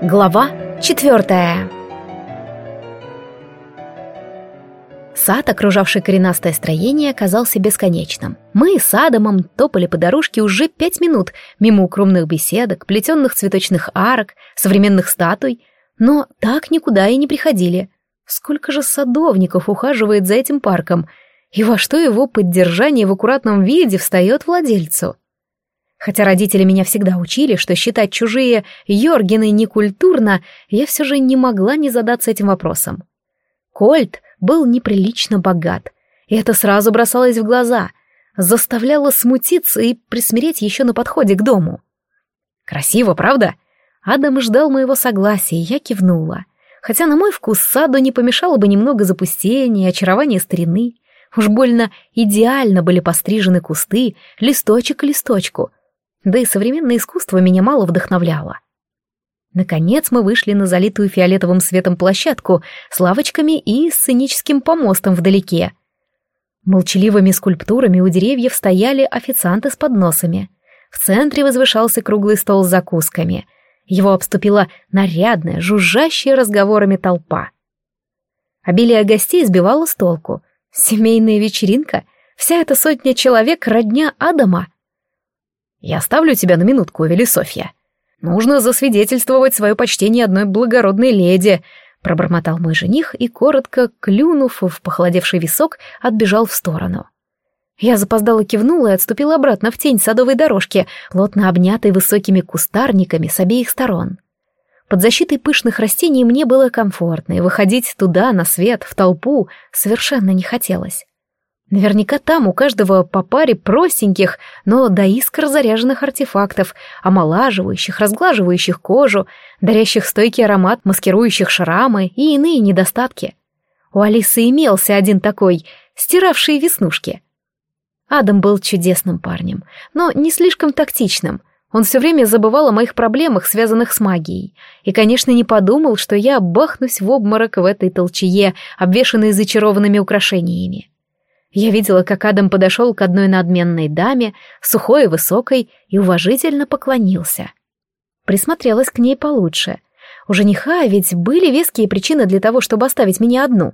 Глава четвертая Сад, окружавший коренастое строение, оказался бесконечным. Мы с Адамом топали по дорожке уже пять минут, мимо укромных беседок, плетенных цветочных арок, современных статуй, но так никуда и не приходили. Сколько же садовников ухаживает за этим парком, и во что его поддержание в аккуратном виде встает владельцу? Хотя родители меня всегда учили, что считать чужие Йоргены некультурно, я все же не могла не задаться этим вопросом. Кольт был неприлично богат, и это сразу бросалось в глаза, заставляло смутиться и присмиреть еще на подходе к дому. Красиво, правда? Адам ждал моего согласия, и я кивнула. Хотя на мой вкус саду не помешало бы немного запустения и очарования старины. Уж больно идеально были пострижены кусты, листочек к листочку — да и современное искусство меня мало вдохновляло. Наконец мы вышли на залитую фиолетовым светом площадку с лавочками и сценическим помостом вдалеке. Молчаливыми скульптурами у деревьев стояли официанты с подносами. В центре возвышался круглый стол с закусками. Его обступила нарядная, жужжащая разговорами толпа. Обилие гостей сбивало с толку. Семейная вечеринка? Вся эта сотня человек — родня Адама — «Я оставлю тебя на минутку, Велисофья. Нужно засвидетельствовать свое почтение одной благородной леди», — пробормотал мой жених и, коротко клюнув в похолодевший висок, отбежал в сторону. Я запоздала кивнула и отступила обратно в тень садовой дорожки, плотно обнятой высокими кустарниками с обеих сторон. Под защитой пышных растений мне было комфортно, и выходить туда, на свет, в толпу, совершенно не хотелось. Наверняка там у каждого по паре простеньких, но до искр заряженных артефактов, омолаживающих, разглаживающих кожу, дарящих стойкий аромат, маскирующих шрамы и иные недостатки. У Алисы имелся один такой, стиравший веснушки. Адам был чудесным парнем, но не слишком тактичным. Он все время забывал о моих проблемах, связанных с магией, и, конечно, не подумал, что я бахнусь в обморок в этой толчее, обвешанной зачарованными украшениями. Я видела, как Адам подошел к одной надменной даме, сухой и высокой, и уважительно поклонился. Присмотрелась к ней получше. У жениха ведь были веские причины для того, чтобы оставить меня одну.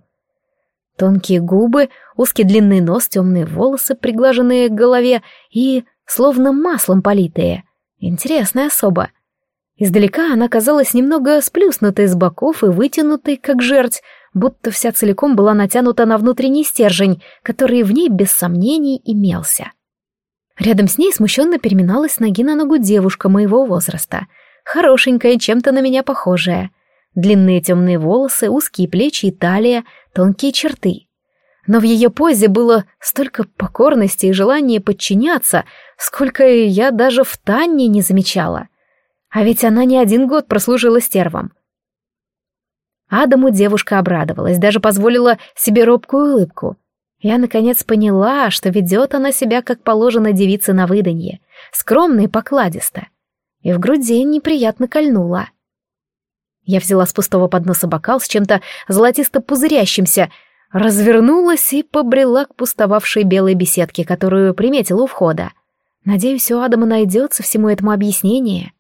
Тонкие губы, узкий длинный нос, темные волосы, приглаженные к голове и словно маслом политые. Интересная особа. Издалека она казалась немного сплюснутой с боков и вытянутой, как жерть, будто вся целиком была натянута на внутренний стержень, который в ней без сомнений имелся. Рядом с ней смущенно переминалась ноги на ногу девушка моего возраста, хорошенькая, чем-то на меня похожая. Длинные темные волосы, узкие плечи и талия, тонкие черты. Но в ее позе было столько покорности и желания подчиняться, сколько я даже в Танне не замечала. А ведь она не один год прослужила стервом. Адаму девушка обрадовалась, даже позволила себе робкую улыбку. Я, наконец, поняла, что ведет она себя, как положено девице на выданье, скромно и покладисто. И в груди неприятно кольнула. Я взяла с пустого подноса бокал с чем-то золотисто-пузырящимся, развернулась и побрела к пустовавшей белой беседке, которую приметила у входа. Надеюсь, у Адама найдется всему этому объяснение.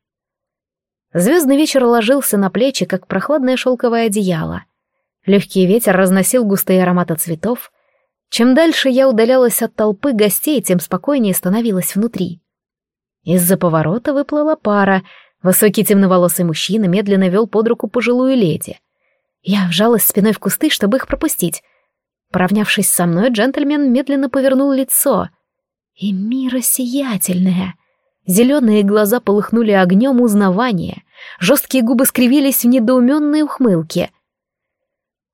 Звездный вечер ложился на плечи, как прохладное шелковое одеяло. Легкий ветер разносил густые ароматы цветов. Чем дальше я удалялась от толпы гостей, тем спокойнее становилась внутри. Из-за поворота выплыла пара. Высокий темноволосый мужчина медленно вел под руку пожилую леди. Я вжалась спиной в кусты, чтобы их пропустить. Поравнявшись со мной, джентльмен медленно повернул лицо. И мира сиятельная. Зеленые глаза полыхнули огнем узнавания. Жесткие губы скривились в недоуменной ухмылке.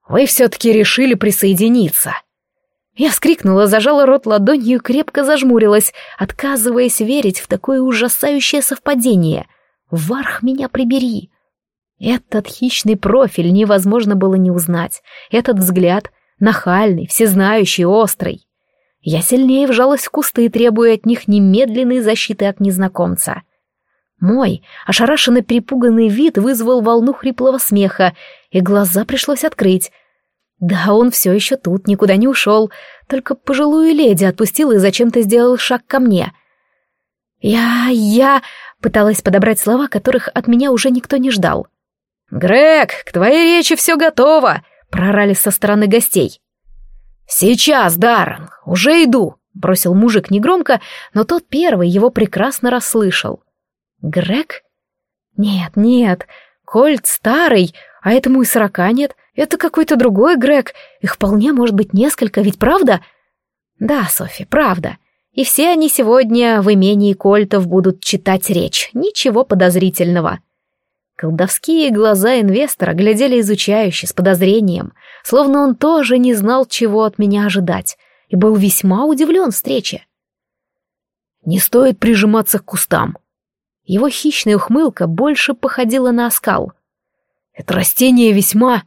«Вы все-таки решили присоединиться!» Я вскрикнула, зажала рот ладонью и крепко зажмурилась, отказываясь верить в такое ужасающее совпадение. «Варх меня прибери!» Этот хищный профиль невозможно было не узнать. Этот взгляд нахальный, всезнающий, острый. Я сильнее вжалась в кусты, требуя от них немедленной защиты от незнакомца. Мой, ошарашенный перепуганный вид вызвал волну хриплого смеха, и глаза пришлось открыть. Да, он все еще тут, никуда не ушел, только пожилую леди отпустил и зачем-то сделал шаг ко мне. Я... я... пыталась подобрать слова, которых от меня уже никто не ждал. «Грег, к твоей речи все готово!» — прорали со стороны гостей. «Сейчас, Даррен, уже иду!» — бросил мужик негромко, но тот первый его прекрасно расслышал. «Грег? Нет, нет, Кольт старый, а этому и сорока нет. Это какой-то другой Грег. Их вполне может быть несколько, ведь правда?» «Да, Софи, правда. И все они сегодня в имении Кольтов будут читать речь. Ничего подозрительного». Колдовские глаза инвестора глядели изучающе, с подозрением, словно он тоже не знал, чего от меня ожидать, и был весьма удивлен встрече. «Не стоит прижиматься к кустам». Его хищная ухмылка больше походила на оскал. «Это растение весьма...»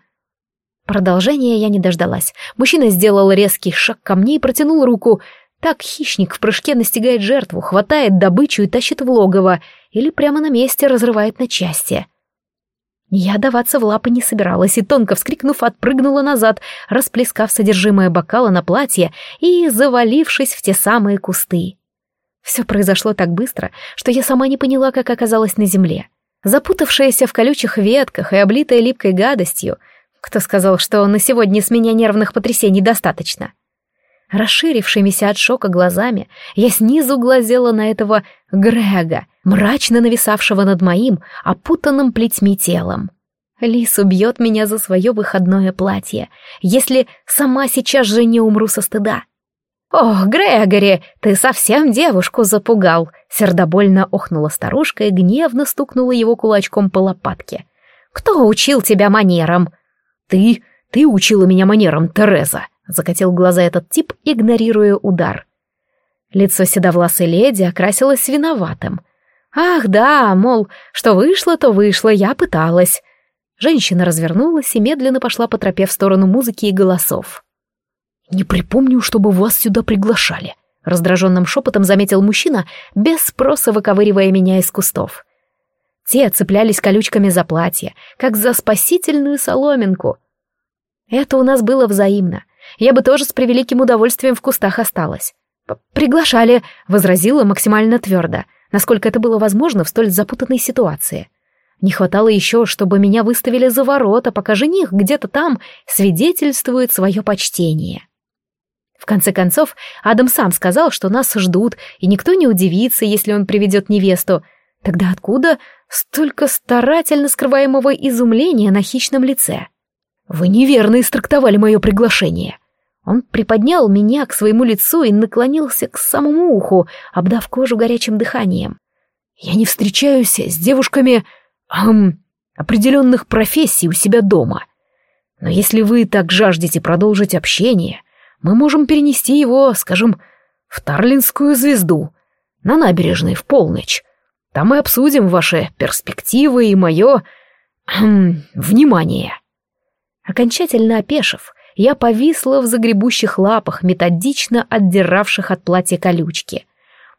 Продолжения я не дождалась. Мужчина сделал резкий шаг ко мне и протянул руку. Так хищник в прыжке настигает жертву, хватает добычу и тащит в логово, или прямо на месте разрывает на части. Я даваться в лапы не собиралась и, тонко вскрикнув, отпрыгнула назад, расплескав содержимое бокала на платье и завалившись в те самые кусты. Все произошло так быстро, что я сама не поняла, как оказалась на земле. Запутавшаяся в колючих ветках и облитая липкой гадостью, кто сказал, что на сегодня с меня нервных потрясений достаточно? Расширившимися от шока глазами, я снизу глазела на этого Грега, мрачно нависавшего над моим, опутанным плетьми телом. Лис убьет меня за свое выходное платье, если сама сейчас же не умру со стыда. «Ох, Грегори, ты совсем девушку запугал!» Сердобольно охнула старушка и гневно стукнула его кулачком по лопатке. «Кто учил тебя манерам?» «Ты, ты учила меня манерам, Тереза!» Закатил глаза этот тип, игнорируя удар. Лицо седовласой леди окрасилось виноватым — Ах, да, мол, что вышло, то вышло, я пыталась. Женщина развернулась и медленно пошла по тропе в сторону музыки и голосов. «Не припомню, чтобы вас сюда приглашали», — раздраженным шепотом заметил мужчина, без спроса выковыривая меня из кустов. Те цеплялись колючками за платье, как за спасительную соломинку. Это у нас было взаимно. Я бы тоже с превеликим удовольствием в кустах осталась. «Приглашали», — возразила максимально твердо насколько это было возможно в столь запутанной ситуации. Не хватало еще, чтобы меня выставили за ворота, пока жених где-то там свидетельствует свое почтение. В конце концов, Адам сам сказал, что нас ждут, и никто не удивится, если он приведет невесту. Тогда откуда столько старательно скрываемого изумления на хищном лице? «Вы неверно истрактовали мое приглашение», он приподнял меня к своему лицу и наклонился к самому уху, обдав кожу горячим дыханием. «Я не встречаюсь с девушками эм, определенных профессий у себя дома. Но если вы так жаждете продолжить общение, мы можем перенести его, скажем, в Тарлинскую звезду, на набережной в полночь. Там мы обсудим ваши перспективы и мое... Эм, внимание». Окончательно опешив, я повисла в загребущих лапах, методично отдиравших от платья колючки.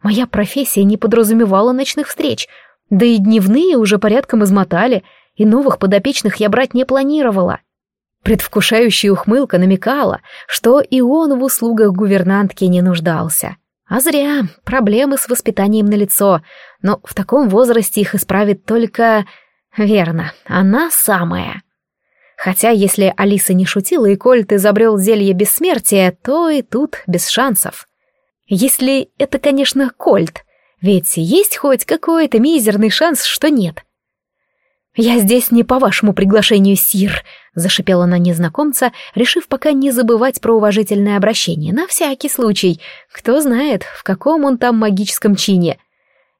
Моя профессия не подразумевала ночных встреч, да и дневные уже порядком измотали, и новых подопечных я брать не планировала. Предвкушающая ухмылка намекала, что и он в услугах гувернантки не нуждался. А зря, проблемы с воспитанием на лицо, но в таком возрасте их исправит только... Верно, она самая. Хотя, если Алиса не шутила и Кольт изобрел зелье бессмертия, то и тут без шансов. Если это, конечно, Кольт, ведь есть хоть какой-то мизерный шанс, что нет. «Я здесь не по вашему приглашению, Сир», — зашипела на незнакомца, решив пока не забывать про уважительное обращение, на всякий случай. Кто знает, в каком он там магическом чине.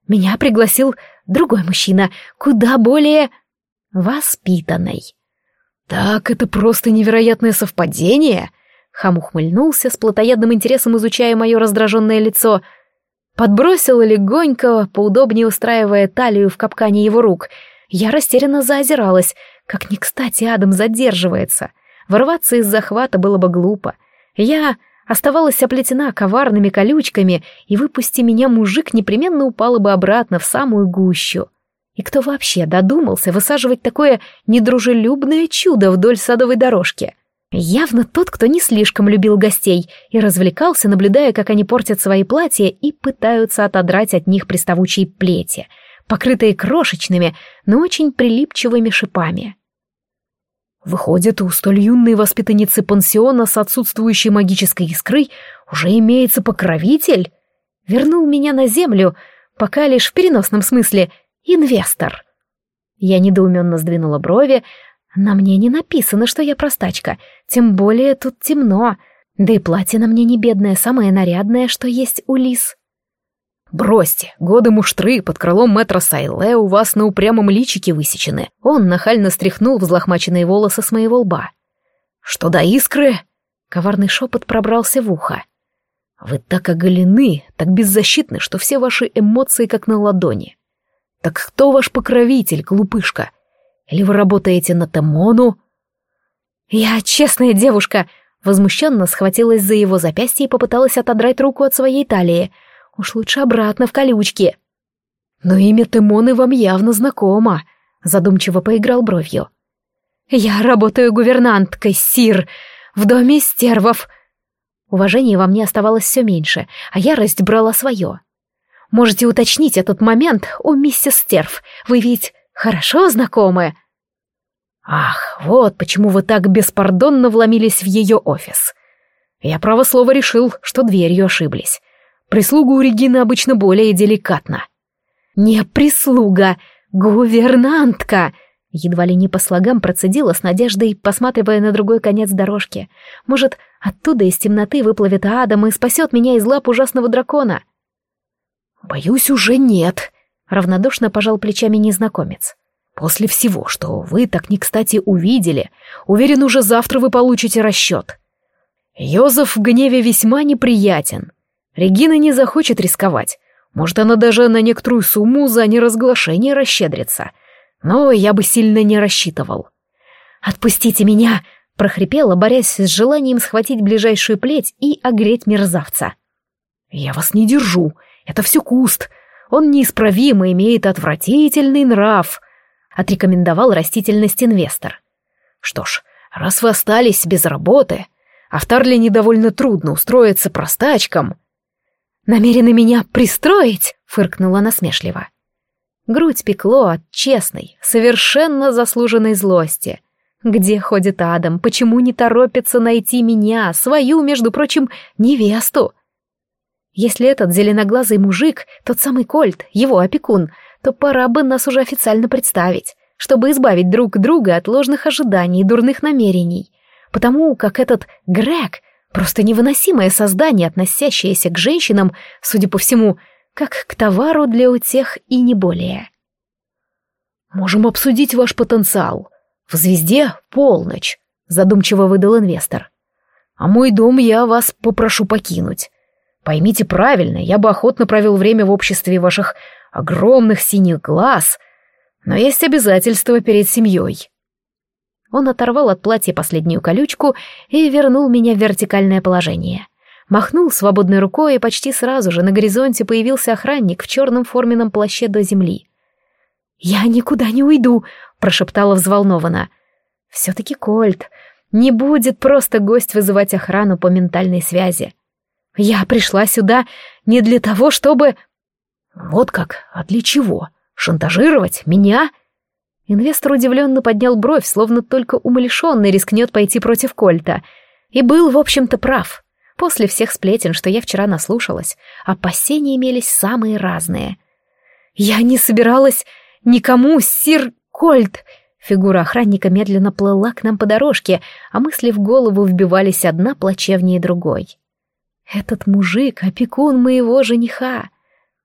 Меня пригласил другой мужчина, куда более воспитанный. «Так это просто невероятное совпадение!» Хам ухмыльнулся, с плотоядным интересом изучая мое раздраженное лицо. Подбросил легонько, поудобнее устраивая талию в капкане его рук. Я растерянно заозиралась. Как ни кстати Адам задерживается. Ворваться из захвата было бы глупо. Я оставалась оплетена коварными колючками, и выпусти меня мужик непременно упала бы обратно в самую гущу. И кто вообще додумался высаживать такое недружелюбное чудо вдоль садовой дорожки? Явно тот, кто не слишком любил гостей и развлекался, наблюдая, как они портят свои платья и пытаются отодрать от них приставучие плети, покрытые крошечными, но очень прилипчивыми шипами. Выходит, у столь юной воспитанницы пансиона с отсутствующей магической искрой уже имеется покровитель? Вернул меня на землю, пока лишь в переносном смысле, инвестор. Я недоуменно сдвинула брови. На мне не написано, что я простачка, тем более тут темно, да и платье на мне не бедное, самое нарядное, что есть у лис. «Бросьте, годы муштры под крылом мэтра Сайле у вас на упрямом личике высечены». Он нахально стряхнул взлохмаченные волосы с моего лба. «Что до искры?» Коварный шепот пробрался в ухо. «Вы так оголены, так беззащитны, что все ваши эмоции как на ладони. Так кто ваш покровитель, глупышка? Или вы работаете на Тамону?» «Я честная девушка», возмущенно схватилась за его запястье и попыталась отодрать руку от своей талии — Уж лучше обратно в колючки. Но имя Тимоны вам явно знакомо, задумчиво поиграл бровью. Я работаю гувернанткой, сир, в доме стервов. Уважения во мне оставалось все меньше, а ярость брала свое. Можете уточнить этот момент у миссис Стерв. Вы ведь хорошо знакомы? Ах, вот почему вы так беспардонно вломились в ее офис. Я право слово решил, что дверью ошиблись. Прислуга у Регины обычно более деликатна. «Не прислуга, гувернантка!» Едва ли не по слогам процедила с надеждой, посматривая на другой конец дорожки. «Может, оттуда из темноты выплывет Адам и спасет меня из лап ужасного дракона?» «Боюсь, уже нет», — равнодушно пожал плечами незнакомец. «После всего, что вы так не кстати увидели, уверен, уже завтра вы получите расчет. Йозеф в гневе весьма неприятен. Регина не захочет рисковать. Может, она даже на некоторую сумму за неразглашение расщедрится. Но я бы сильно не рассчитывал. «Отпустите меня!» — прохрипела, борясь с желанием схватить ближайшую плеть и огреть мерзавца. «Я вас не держу. Это все куст. Он неисправимо имеет отвратительный нрав», — отрекомендовал растительность инвестор. «Что ж, раз вы остались без работы, а в Тарле недовольно трудно устроиться простачком», намерены меня пристроить?» — фыркнула насмешливо. Грудь пекло от честной, совершенно заслуженной злости. Где ходит Адам? Почему не торопится найти меня, свою, между прочим, невесту? Если этот зеленоглазый мужик, тот самый Кольт, его опекун, то пора бы нас уже официально представить, чтобы избавить друг друга от ложных ожиданий и дурных намерений. Потому как этот Грег Просто невыносимое создание, относящееся к женщинам, судя по всему, как к товару для утех и не более. «Можем обсудить ваш потенциал. В звезде полночь», — задумчиво выдал инвестор. «А мой дом я вас попрошу покинуть. Поймите правильно, я бы охотно провел время в обществе ваших огромных синих глаз, но есть обязательства перед семьей. Он оторвал от платья последнюю колючку и вернул меня в вертикальное положение. Махнул свободной рукой, и почти сразу же на горизонте появился охранник в черном форменном плаще до земли. «Я никуда не уйду», — прошептала взволнованно. «Все-таки Кольт. Не будет просто гость вызывать охрану по ментальной связи. Я пришла сюда не для того, чтобы...» «Вот как? А для чего? Шантажировать? Меня?» Инвестор удивленно поднял бровь, словно только умалишенный рискнет пойти против Кольта. И был, в общем-то, прав. После всех сплетен, что я вчера наслушалась, опасения имелись самые разные. «Я не собиралась никому, сир Кольт!» Фигура охранника медленно плыла к нам по дорожке, а мысли в голову вбивались одна плачевнее другой. «Этот мужик — опекун моего жениха!»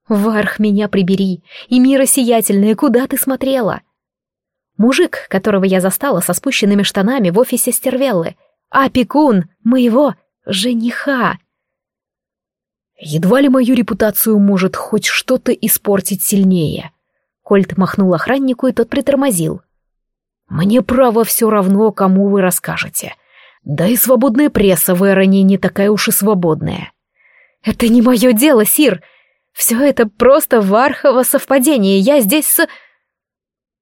«Варх, меня прибери! И мира сиятельная, куда ты смотрела?» Мужик, которого я застала со спущенными штанами в офисе Стервеллы. Опекун моего жениха. Едва ли мою репутацию может хоть что-то испортить сильнее. Кольт махнул охраннику, и тот притормозил. Мне право все равно, кому вы расскажете. Да и свободная пресса в Эроне не такая уж и свободная. Это не мое дело, Сир. Все это просто вархово совпадение. Я здесь с...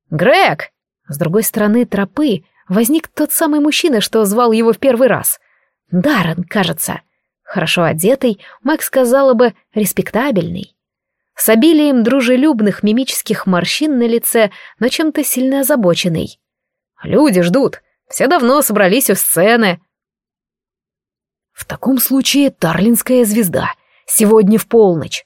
Грег! С другой стороны тропы возник тот самый мужчина, что звал его в первый раз. Даррен, кажется. Хорошо одетый, Мэг сказала бы, респектабельный. С обилием дружелюбных мимических морщин на лице, но чем-то сильно озабоченный. «Люди ждут. Все давно собрались у сцены». «В таком случае Тарлинская звезда. Сегодня в полночь.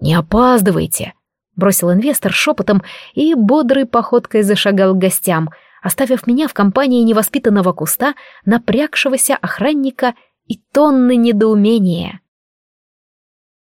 Не опаздывайте», — бросил инвестор шепотом и бодрой походкой зашагал к гостям, оставив меня в компании невоспитанного куста, напрягшегося охранника и тонны недоумения.